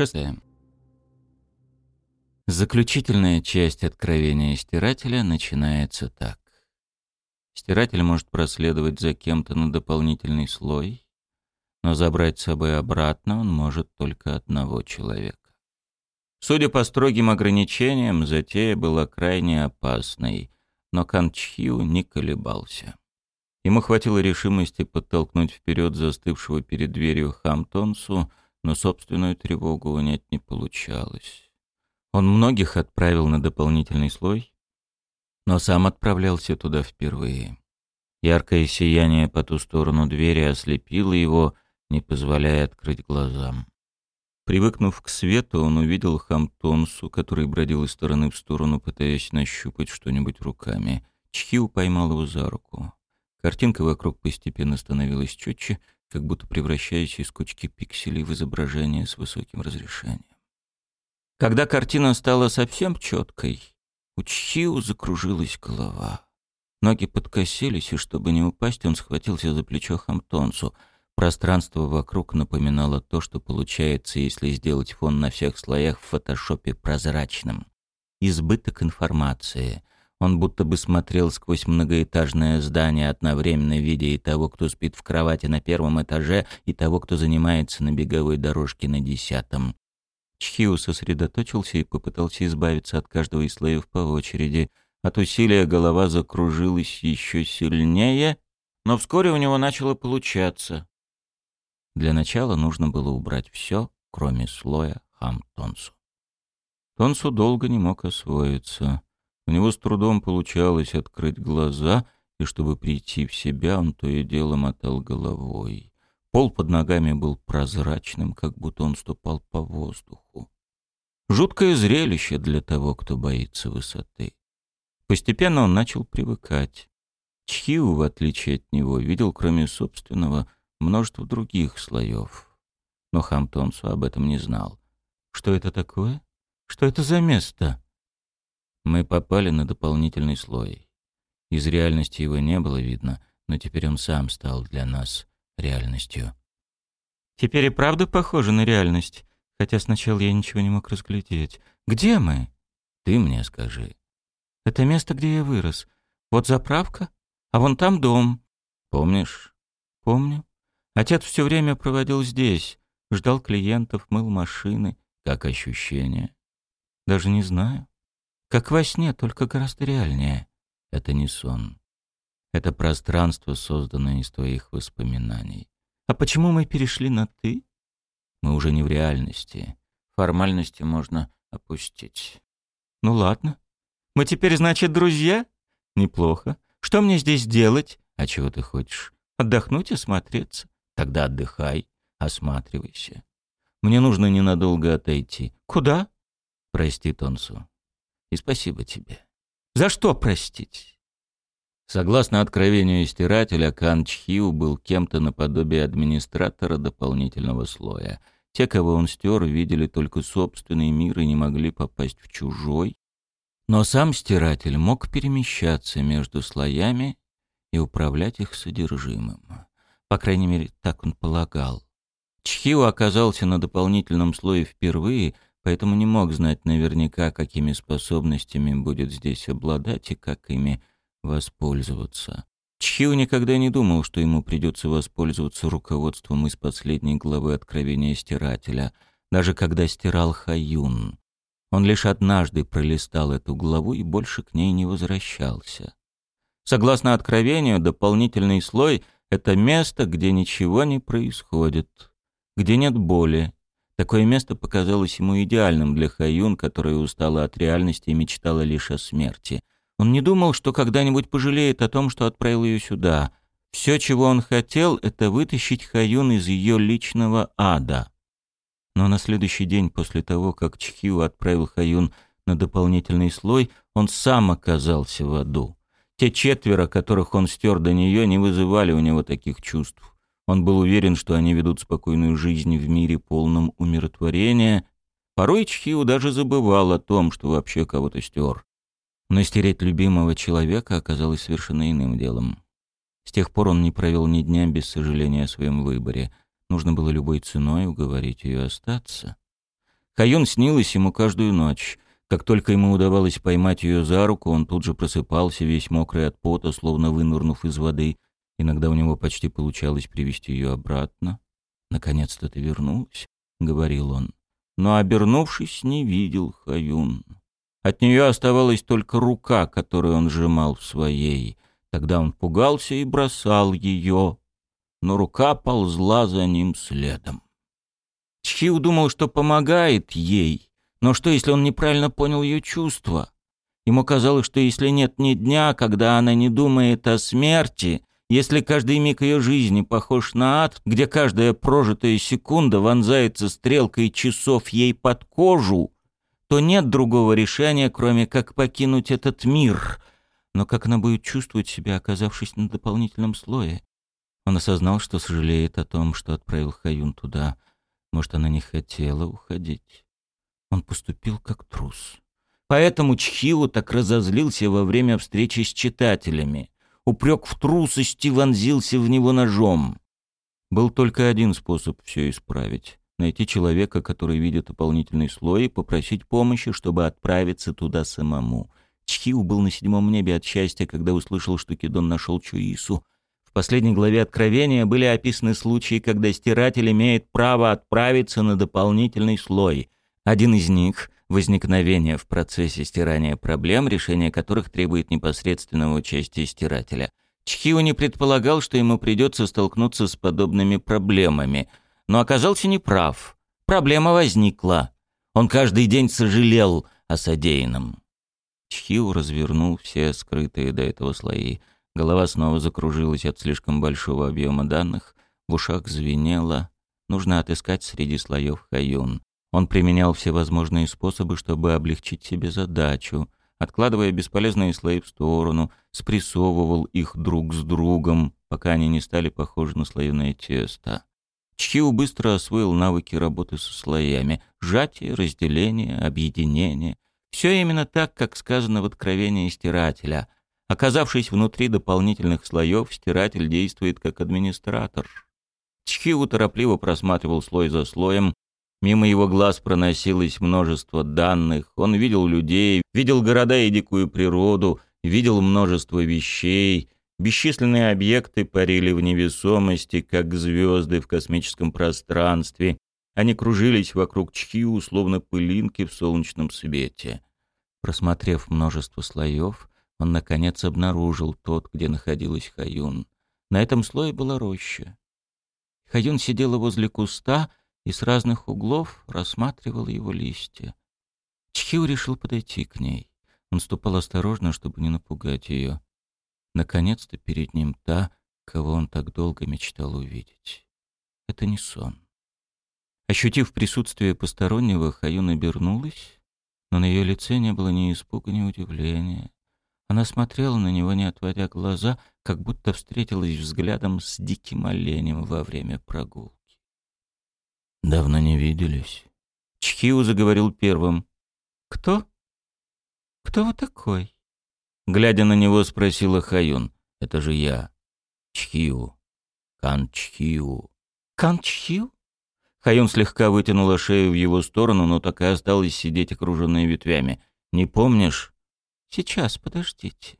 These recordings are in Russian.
Шестое. Заключительная часть откровения стирателя начинается так. Стиратель может проследовать за кем-то на дополнительный слой, но забрать с собой обратно он может только одного человека. Судя по строгим ограничениям, затея была крайне опасной, но Канчхиу не колебался. Ему хватило решимости подтолкнуть вперед застывшего перед дверью Хамтонсу, но собственную тревогу унять не получалось. Он многих отправил на дополнительный слой, но сам отправлялся туда впервые. Яркое сияние по ту сторону двери ослепило его, не позволяя открыть глазам. Привыкнув к свету, он увидел Хамтонсу, который бродил из стороны в сторону, пытаясь нащупать что-нибудь руками. Чхиу поймал его за руку. Картинка вокруг постепенно становилась четче, как будто превращаясь из кучки пикселей в изображение с высоким разрешением. Когда картина стала совсем четкой, у Чхиу закружилась голова. Ноги подкосились, и чтобы не упасть, он схватился за плечо Хамтонсу. Пространство вокруг напоминало то, что получается, если сделать фон на всех слоях в фотошопе прозрачным. Избыток информации. Он будто бы смотрел сквозь многоэтажное здание, одновременно видя и того, кто спит в кровати на первом этаже, и того, кто занимается на беговой дорожке на десятом. Чхиу сосредоточился и попытался избавиться от каждого из слоев по очереди. От усилия голова закружилась еще сильнее, но вскоре у него начало получаться. Для начала нужно было убрать все, кроме слоя хам-тонсу. Тонсу долго не мог освоиться. У него с трудом получалось открыть глаза, и чтобы прийти в себя, он то и дело мотал головой. Пол под ногами был прозрачным, как будто он ступал по воздуху. Жуткое зрелище для того, кто боится высоты. Постепенно он начал привыкать. Чхиу, в отличие от него, видел, кроме собственного, множество других слоев. Но Хамтонсу об этом не знал. Что это такое? Что это за место? Мы попали на дополнительный слой. Из реальности его не было видно, но теперь он сам стал для нас реальностью. Теперь и правда похоже на реальность, хотя сначала я ничего не мог разглядеть. Где мы? Ты мне скажи. Это место, где я вырос. Вот заправка, а вон там дом. Помнишь? Помню. Отец все время проводил здесь, ждал клиентов, мыл машины. Как ощущение? Даже не знаю. Как во сне, только гораздо реальнее. Это не сон. Это пространство, созданное из твоих воспоминаний. А почему мы перешли на «ты»? Мы уже не в реальности. Формальности можно опустить. Ну ладно. Мы теперь, значит, друзья? Неплохо. Что мне здесь делать? А чего ты хочешь? Отдохнуть и смотреться. Тогда отдыхай, осматривайся. Мне нужно ненадолго отойти. Куда? Прости, Тонсу. И спасибо тебе. За что простить? Согласно откровению стирателя, Кан Чхиу был кем-то наподобие администратора дополнительного слоя. Те, кого он стер, видели только собственный мир и не могли попасть в чужой. Но сам стиратель мог перемещаться между слоями и управлять их содержимым. По крайней мере, так он полагал. Чхиу оказался на дополнительном слое впервые — поэтому не мог знать наверняка, какими способностями будет здесь обладать и как ими воспользоваться. Чхиу никогда не думал, что ему придется воспользоваться руководством из последней главы Откровения Стирателя, даже когда стирал Хаюн. Он лишь однажды пролистал эту главу и больше к ней не возвращался. Согласно Откровению, дополнительный слой — это место, где ничего не происходит, где нет боли, Такое место показалось ему идеальным для Хаюн, которая устала от реальности и мечтала лишь о смерти. Он не думал, что когда-нибудь пожалеет о том, что отправил ее сюда. Все, чего он хотел, это вытащить Хаюн из ее личного ада. Но на следующий день после того, как Чхиу отправил Хаюн на дополнительный слой, он сам оказался в аду. Те четверо, которых он стер до нее, не вызывали у него таких чувств. Он был уверен, что они ведут спокойную жизнь в мире полном умиротворения. Порой Чхиу даже забывал о том, что вообще кого-то стер. Но стереть любимого человека оказалось совершенно иным делом. С тех пор он не провел ни дня без сожаления о своем выборе. Нужно было любой ценой уговорить ее остаться. Хаюн снилась ему каждую ночь. Как только ему удавалось поймать ее за руку, он тут же просыпался, весь мокрый от пота, словно вынырнув из воды. Иногда у него почти получалось привести ее обратно. «Наконец-то ты вернулась», — говорил он. Но, обернувшись, не видел Хаюн. От нее оставалась только рука, которую он сжимал в своей. Тогда он пугался и бросал ее, но рука ползла за ним следом. Чхиу думал, что помогает ей, но что, если он неправильно понял ее чувства? Ему казалось, что если нет ни дня, когда она не думает о смерти, если каждый миг ее жизни похож на ад, где каждая прожитая секунда вонзается стрелкой часов ей под кожу, то нет другого решения, кроме как покинуть этот мир. Но как она будет чувствовать себя, оказавшись на дополнительном слое? Он осознал, что сожалеет о том, что отправил Хаюн туда. Может, она не хотела уходить. Он поступил как трус. Поэтому Чхио так разозлился во время встречи с читателями. Упрек в трусости вонзился в него ножом. Был только один способ все исправить. Найти человека, который видит дополнительный слой, и попросить помощи, чтобы отправиться туда самому. Чхиу был на седьмом небе от счастья, когда услышал, что Кидон нашел Чуису. В последней главе Откровения были описаны случаи, когда стиратель имеет право отправиться на дополнительный слой. Один из них — возникновение в процессе стирания проблем, решение которых требует непосредственного участия стирателя. Чхио не предполагал, что ему придется столкнуться с подобными проблемами, но оказался неправ. Проблема возникла. Он каждый день сожалел о содеянном. Чхиу развернул все скрытые до этого слои — Голова снова закружилась от слишком большого объема данных, в ушах звенело. Нужно отыскать среди слоев Хаюн. Он применял все возможные способы, чтобы облегчить себе задачу. Откладывая бесполезные слои в сторону, спрессовывал их друг с другом, пока они не стали похожи на слоеное тесто. Чхиу быстро освоил навыки работы со слоями. Сжатие, разделение, объединение. Все именно так, как сказано в откровении стирателя — Оказавшись внутри дополнительных слоев, стиратель действует как администратор. Чхиу торопливо просматривал слой за слоем. Мимо его глаз проносилось множество данных. Он видел людей, видел города и дикую природу, видел множество вещей. Бесчисленные объекты парили в невесомости, как звезды в космическом пространстве. Они кружились вокруг Чхиу, словно пылинки в солнечном свете. Просмотрев множество слоев, он, наконец, обнаружил тот, где находилась Хаюн. На этом слое была роща. Хаюн сидела возле куста и с разных углов рассматривала его листья. Чхиу решил подойти к ней. Он ступал осторожно, чтобы не напугать ее. Наконец-то перед ним та, кого он так долго мечтал увидеть. Это не сон. Ощутив присутствие постороннего, Хаюн обернулась, но на ее лице не было ни испуга, ни удивления. Она смотрела на него, не отводя глаза, как будто встретилась взглядом с диким оленем во время прогулки. «Давно не виделись». Чхиу заговорил первым. «Кто? Кто вы такой?» Глядя на него, спросила Хаюн. «Это же я. Чхиу. Кан Чхиу». «Кан Чхиу?» Хаюн слегка вытянула шею в его сторону, но так и осталась сидеть, окруженная ветвями. «Не помнишь?» Сейчас, подождите».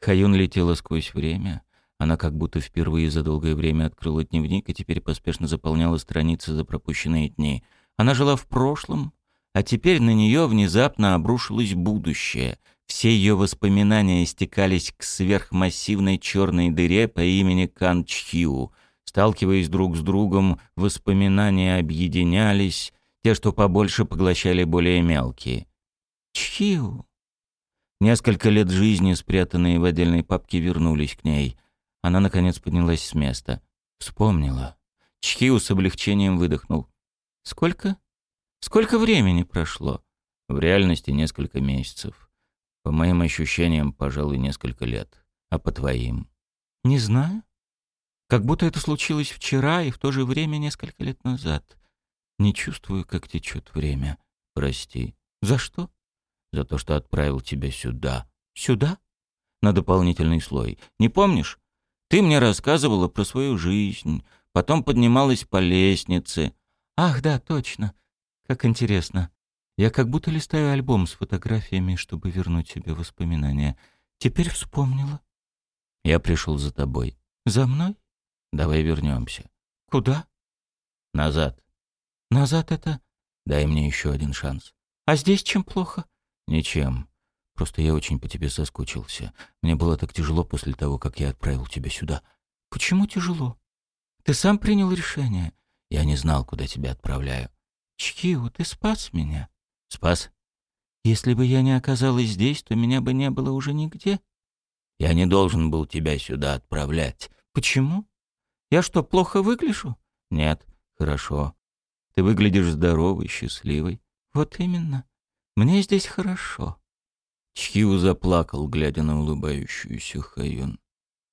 Хаюн летела сквозь время. Она как будто впервые за долгое время открыла дневник и теперь поспешно заполняла страницы за пропущенные дни. Она жила в прошлом, а теперь на нее внезапно обрушилось будущее. Все ее воспоминания стекались к сверхмассивной черной дыре по имени Кан Чхиу. Сталкиваясь друг с другом, воспоминания объединялись, те, что побольше, поглощали более мелкие. «Чхиу!» Несколько лет жизни, спрятанные в отдельной папке, вернулись к ней. Она, наконец, поднялась с места. Вспомнила. Чхиу с облегчением выдохнул. «Сколько? Сколько времени прошло?» «В реальности несколько месяцев. По моим ощущениям, пожалуй, несколько лет. А по твоим?» «Не знаю. Как будто это случилось вчера и в то же время несколько лет назад. Не чувствую, как течет время. Прости. За что?» за то, что отправил тебя сюда. Сюда? На дополнительный слой. Не помнишь? Ты мне рассказывала про свою жизнь, потом поднималась по лестнице. Ах, да, точно. Как интересно. Я как будто листаю альбом с фотографиями, чтобы вернуть себе воспоминания. Теперь вспомнила. Я пришел за тобой. За мной? Давай вернемся. Куда? Назад. Назад это? Дай мне еще один шанс. А здесь чем плохо? Ничем. Просто я очень по тебе соскучился. Мне было так тяжело после того, как я отправил тебя сюда. Почему тяжело? Ты сам принял решение. Я не знал, куда тебя отправляю. Чкиу, ты спас меня. Спас? Если бы я не оказалась здесь, то меня бы не было уже нигде. Я не должен был тебя сюда отправлять. Почему? Я что, плохо выгляжу? Нет, хорошо. Ты выглядишь здоровой, счастливой. Вот именно. Мне здесь хорошо. Чхиу заплакал, глядя на улыбающуюся Хаюн.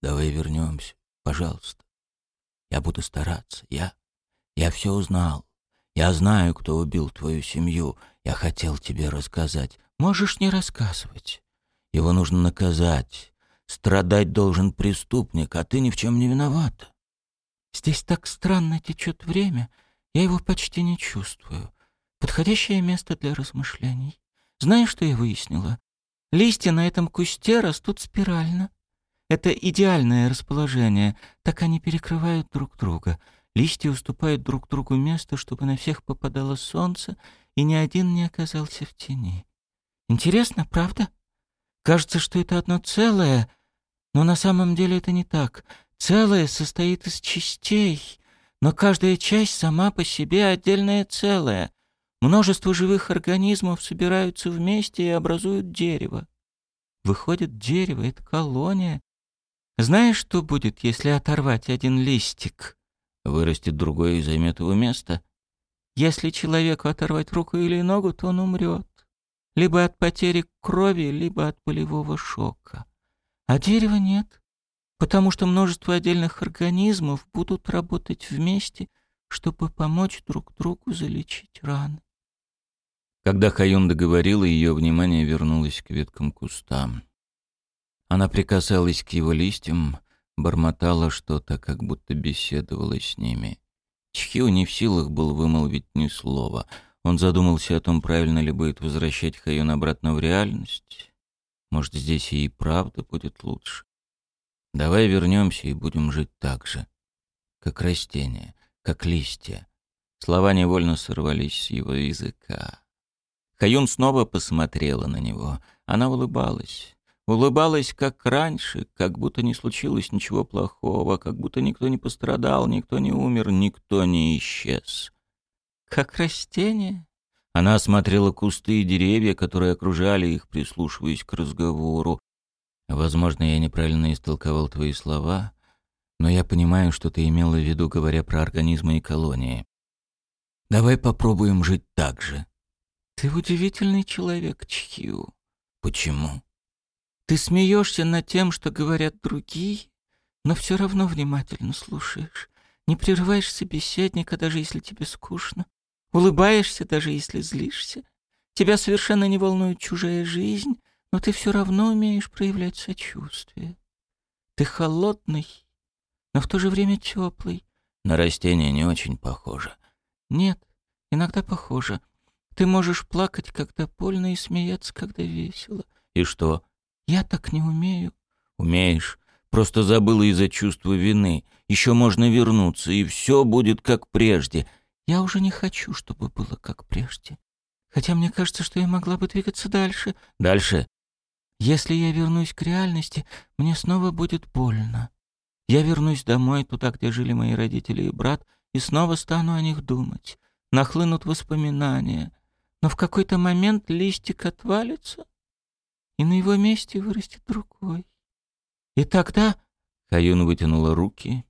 Давай вернемся, пожалуйста. Я буду стараться. Я... Я все узнал. Я знаю, кто убил твою семью. Я хотел тебе рассказать. Можешь не рассказывать. Его нужно наказать. Страдать должен преступник, а ты ни в чем не виновата. Здесь так странно течет время. Я его почти не чувствую. Подходящее место для размышлений. Знаешь, что я выяснила? Листья на этом кусте растут спирально. Это идеальное расположение. Так они перекрывают друг друга. Листья уступают друг другу место, чтобы на всех попадало солнце, и ни один не оказался в тени. Интересно, правда? Кажется, что это одно целое, но на самом деле это не так. Целое состоит из частей, но каждая часть сама по себе отдельное целое. Множество живых организмов собираются вместе и образуют дерево. Выходит, дерево — это колония. Знаешь, что будет, если оторвать один листик? Вырастет другой и займет его место. Если человеку оторвать руку или ногу, то он умрет. Либо от потери крови, либо от болевого шока. А дерева нет, потому что множество отдельных организмов будут работать вместе, чтобы помочь друг другу залечить раны. Когда Хаюн договорила, ее внимание вернулось к веткам кустам. Она прикасалась к его листьям, бормотала что-то, как будто беседовала с ними. Чхио не в силах был вымолвить ни слова. Он задумался о том, правильно ли будет возвращать Хаюн обратно в реальность. Может, здесь и правда будет лучше. Давай вернемся и будем жить так же. Как растения, как листья. Слова невольно сорвались с его языка. Хаюн снова посмотрела на него. Она улыбалась. Улыбалась, как раньше, как будто не случилось ничего плохого, как будто никто не пострадал, никто не умер, никто не исчез. Как растение. Она осмотрела кусты и деревья, которые окружали их, прислушиваясь к разговору. Возможно, я неправильно истолковал твои слова, но я понимаю, что ты имела в виду, говоря про организмы и колонии. Давай попробуем жить так же. Ты удивительный человек, Чхью. Почему? Ты смеешься над тем, что говорят другие, но все равно внимательно слушаешь. Не прерываешь собеседника, даже если тебе скучно. Улыбаешься, даже если злишься. Тебя совершенно не волнует чужая жизнь, но ты все равно умеешь проявлять сочувствие. Ты холодный, но в то же время теплый. На растение не очень похоже. Нет, иногда похоже. Ты можешь плакать, когда больно, и смеяться, когда весело. И что? Я так не умею. Умеешь. Просто забыла из-за чувства вины. Еще можно вернуться, и все будет как прежде. Я уже не хочу, чтобы было как прежде. Хотя мне кажется, что я могла бы двигаться дальше. Дальше? Если я вернусь к реальности, мне снова будет больно. Я вернусь домой, туда, где жили мои родители и брат, и снова стану о них думать. Нахлынут воспоминания. Но в какой-то момент листик отвалится, и на его месте вырастет другой. И тогда Хаюн вытянула руки,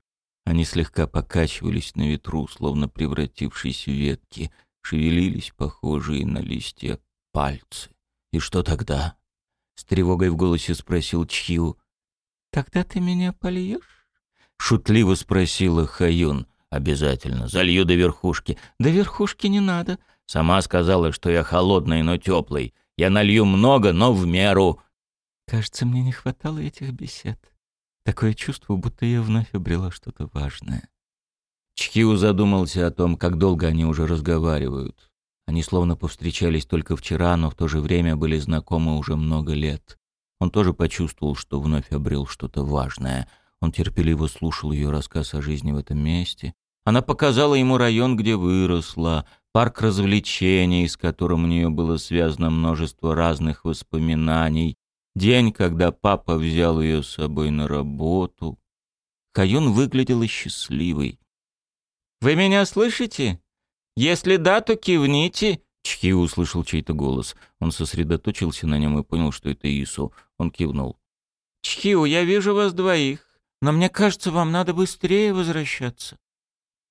они слегка покачивались на ветру, словно превратившись в ветки, шевелились, похожие на листья, пальцы. «И что тогда?» — с тревогой в голосе спросил Чхил. «Тогда ты меня польешь?» — шутливо спросила Хаюн. «Обязательно. Залью до верхушки». «До верхушки не надо». «Сама сказала, что я холодный, но теплый. Я налью много, но в меру. Кажется, мне не хватало этих бесед. Такое чувство, будто я вновь обрела что-то важное. Чхиу задумался о том, как долго они уже разговаривают. Они словно повстречались только вчера, но в то же время были знакомы уже много лет. Он тоже почувствовал, что вновь обрел что-то важное. Он терпеливо слушал ее рассказ о жизни в этом месте. Она показала ему район, где выросла, парк развлечений, с которым у нее было связано множество разных воспоминаний, день, когда папа взял ее с собой на работу. Каюн выглядела счастливой. «Вы меня слышите? Если да, то кивните!» Чхи услышал чей-то голос. Он сосредоточился на нем и понял, что это Ису. Он кивнул. «Чхиу, я вижу вас двоих, но мне кажется, вам надо быстрее возвращаться.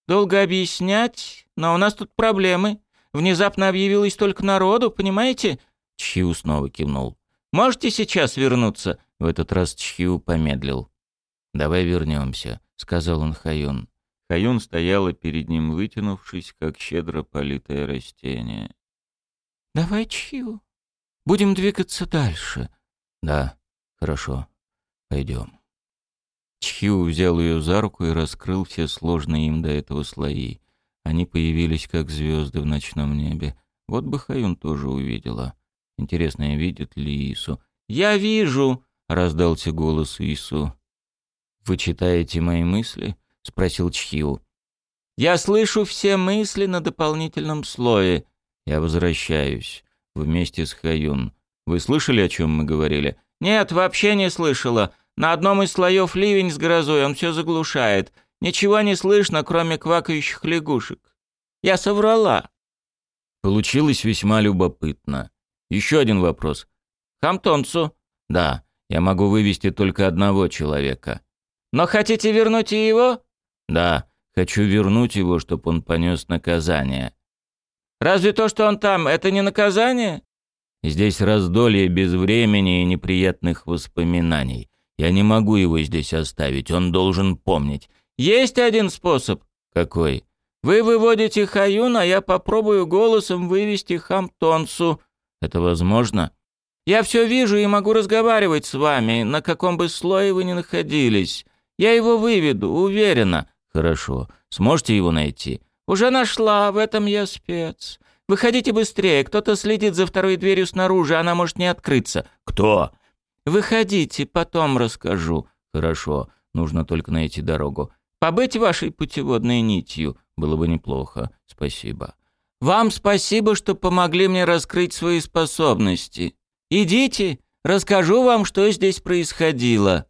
Долго объяснять, но у нас тут проблемы. Внезапно объявилось только народу, понимаете?» Чхиу снова кивнул. «Можете сейчас вернуться?» В этот раз Чхиу помедлил. «Давай вернемся», — сказал он Хаюн. Хаюн стояла перед ним, вытянувшись, как щедро политое растение. «Давай, Чхиу, будем двигаться дальше». «Да, хорошо, пойдем». Чхиу взял ее за руку и раскрыл все сложные им до этого слои. Они появились, как звезды в ночном небе. Вот бы Хаюн тоже увидела. Интересно, видит ли Ису? «Я вижу!» — раздался голос Ису. «Вы читаете мои мысли?» — спросил Чхиу. «Я слышу все мысли на дополнительном слое. Я возвращаюсь. Вместе с Хаюн. Вы слышали, о чем мы говорили?» «Нет, вообще не слышала. На одном из слоев ливень с грозой, он все заглушает. Ничего не слышно, кроме квакающих лягушек. Я соврала». Получилось весьма любопытно. Еще один вопрос. «Хамтонцу?» «Да, я могу вывести только одного человека». «Но хотите вернуть и его?» «Да, хочу вернуть его, чтобы он понес наказание». «Разве то, что он там, это не наказание?» «Здесь раздолье без времени и неприятных воспоминаний. Я не могу его здесь оставить, он должен помнить. Есть один способ. Какой? Вы выводите Хаюн, а я попробую голосом вывести Хамтонсу. Это возможно? Я все вижу и могу разговаривать с вами, на каком бы слое вы ни находились. Я его выведу, уверена. Хорошо. Сможете его найти? Уже нашла, в этом я спец. Выходите быстрее, кто-то следит за второй дверью снаружи, она может не открыться. Кто? Выходите, потом расскажу. Хорошо, нужно только найти дорогу. Побыть вашей путеводной нитью было бы неплохо. Спасибо. Вам спасибо, что помогли мне раскрыть свои способности. Идите, расскажу вам, что здесь происходило.